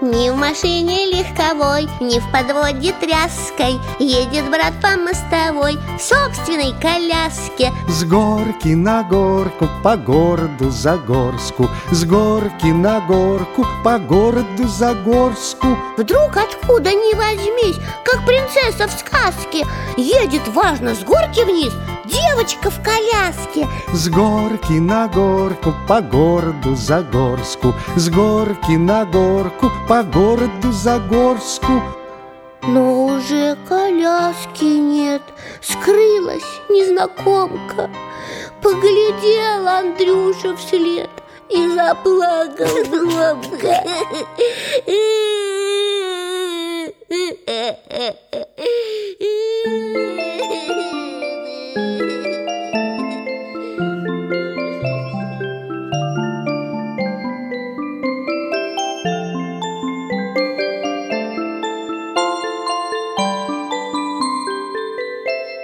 Ни в машине легковой, ни в подводе тряской. Едет брат по мостовой в собственной коляске. С горки на горку, по городу Загорску. С горки на горку, по городу Загорску. Вдруг откуда ни возьмись, как принцесса в сказке. Едет важно с горки вниз девочка в коляске. С горки на горку, по городу Загорску. С горки на горку, по городу Загорску. Но уже коляски нет, скрылась незнакомка. Поглядел Андрюша вслед и заплакал громко